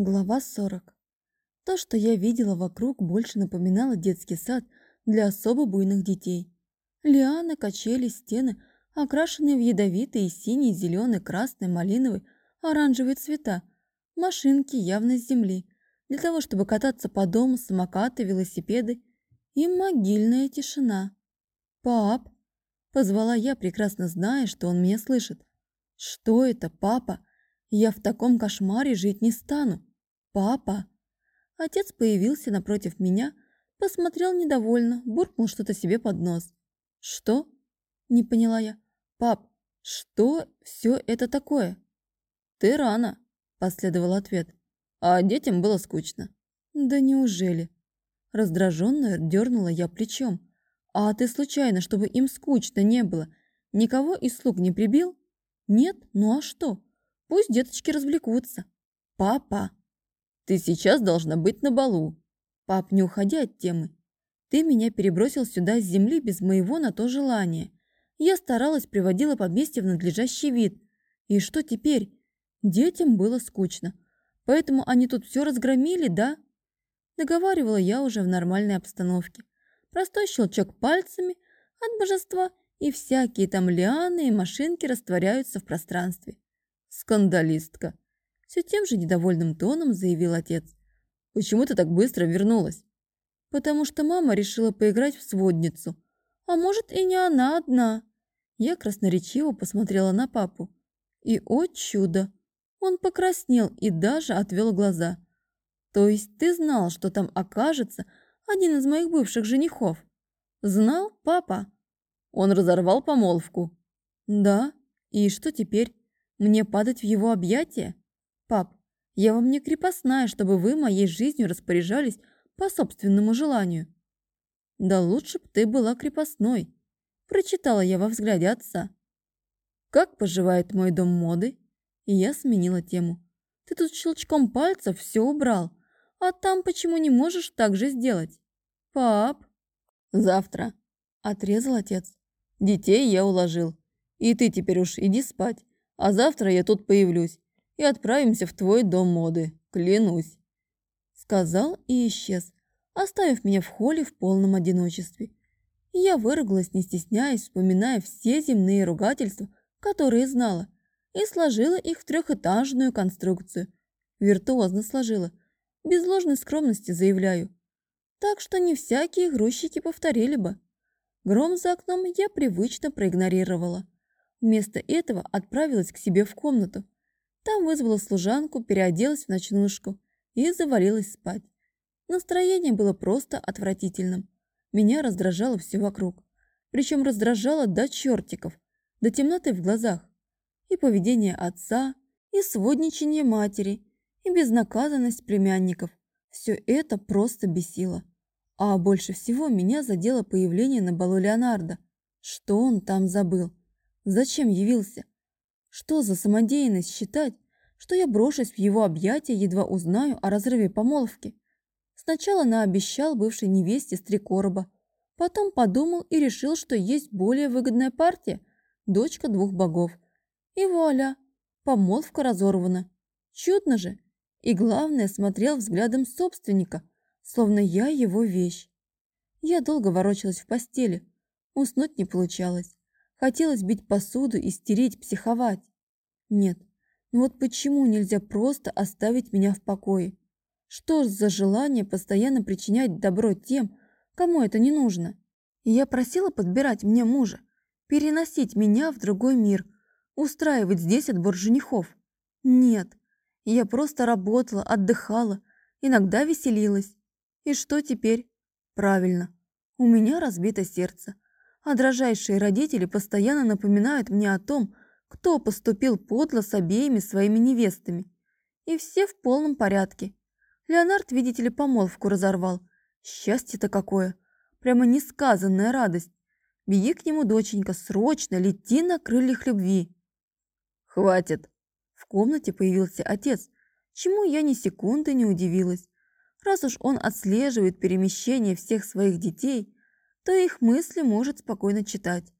Глава 40. То, что я видела вокруг, больше напоминало детский сад для особо буйных детей. Лианы, качели, стены, окрашенные в ядовитые синий, зеленый, красный, малиновый, оранжевые цвета, машинки явно с земли, для того, чтобы кататься по дому, самокаты, велосипеды и могильная тишина. «Пап!» – позвала я, прекрасно зная, что он меня слышит. «Что это, папа? Я в таком кошмаре жить не стану!» «Папа!» Отец появился напротив меня, посмотрел недовольно, буркнул что-то себе под нос. «Что?» – не поняла я. «Пап, что все это такое?» «Ты рано», – последовал ответ. «А детям было скучно». «Да неужели?» Раздраженно дернула я плечом. «А ты случайно, чтобы им скучно не было, никого из слуг не прибил?» «Нет? Ну а что? Пусть деточки развлекутся». «Папа!» Ты сейчас должна быть на балу. Пап, не уходя от темы. Ты меня перебросил сюда с земли без моего на то желания. Я старалась, приводила поместье в надлежащий вид. И что теперь? Детям было скучно. Поэтому они тут все разгромили, да? Договаривала я уже в нормальной обстановке. Простой щелчок пальцами от божества, и всякие там лианы и машинки растворяются в пространстве. Скандалистка. Все тем же недовольным тоном заявил отец. «Почему ты так быстро вернулась?» «Потому что мама решила поиграть в сводницу. А может, и не она одна». Я красноречиво посмотрела на папу. И, о чудо, он покраснел и даже отвел глаза. «То есть ты знал, что там окажется один из моих бывших женихов?» «Знал, папа?» Он разорвал помолвку. «Да? И что теперь? Мне падать в его объятия?» «Пап, я вам не крепостная, чтобы вы моей жизнью распоряжались по собственному желанию». «Да лучше б ты была крепостной», – прочитала я во взгляде отца. «Как поживает мой дом моды?» И я сменила тему. «Ты тут щелчком пальцев все убрал, а там почему не можешь так же сделать?» «Пап!» «Завтра», – отрезал отец. «Детей я уложил. И ты теперь уж иди спать, а завтра я тут появлюсь и отправимся в твой дом моды, клянусь», — сказал и исчез, оставив меня в холле в полном одиночестве. я выругалась, не стесняясь, вспоминая все земные ругательства, которые знала, и сложила их в трехэтажную конструкцию. Виртуозно сложила, без ложной скромности заявляю. Так что не всякие грузчики повторили бы. Гром за окном я привычно проигнорировала. Вместо этого отправилась к себе в комнату, там вызвала служанку, переоделась в ночнушку и завалилась спать. Настроение было просто отвратительным. Меня раздражало все вокруг. Причем раздражало до чертиков, до темноты в глазах. И поведение отца, и сводничание матери, и безнаказанность племянников. Все это просто бесило. А больше всего меня задело появление на балу Леонардо. Что он там забыл? Зачем явился? Что за самодеянность считать, что я брошусь в его объятия, едва узнаю о разрыве помолвки? Сначала наобещал бывшей невесте с три короба, потом подумал и решил, что есть более выгодная партия – дочка двух богов. И вуаля, помолвка разорвана. Чудно же! И главное, смотрел взглядом собственника, словно я его вещь. Я долго ворочалась в постели, уснуть не получалось. Хотелось бить посуду, истереть, психовать. Нет, ну вот почему нельзя просто оставить меня в покое? Что за желание постоянно причинять добро тем, кому это не нужно? Я просила подбирать мне мужа, переносить меня в другой мир, устраивать здесь отбор женихов. Нет, я просто работала, отдыхала, иногда веселилась. И что теперь? Правильно, у меня разбито сердце а родители постоянно напоминают мне о том, кто поступил подло с обеими своими невестами. И все в полном порядке. Леонард, видите ли, помолвку разорвал. Счастье-то какое! Прямо несказанная радость. Беги к нему, доченька, срочно, лети на крыльях любви. Хватит. В комнате появился отец, чему я ни секунды не удивилась. Раз уж он отслеживает перемещение всех своих детей, то их мысли может спокойно читать.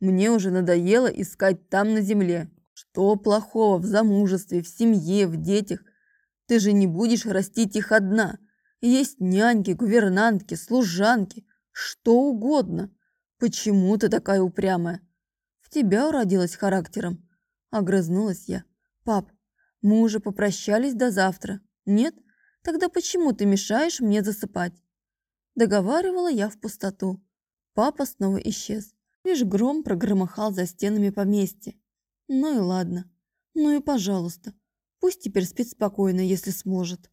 Мне уже надоело искать там на земле. Что плохого в замужестве, в семье, в детях? Ты же не будешь растить их одна. Есть няньки, гувернантки, служанки, что угодно. Почему ты такая упрямая? В тебя уродилась характером. Огрызнулась я. Пап, мы уже попрощались до завтра. Нет? Тогда почему ты мешаешь мне засыпать? Договаривала я в пустоту. Папа снова исчез. Лишь гром прогромыхал за стенами поместья. Ну и ладно. Ну и пожалуйста. Пусть теперь спит спокойно, если сможет.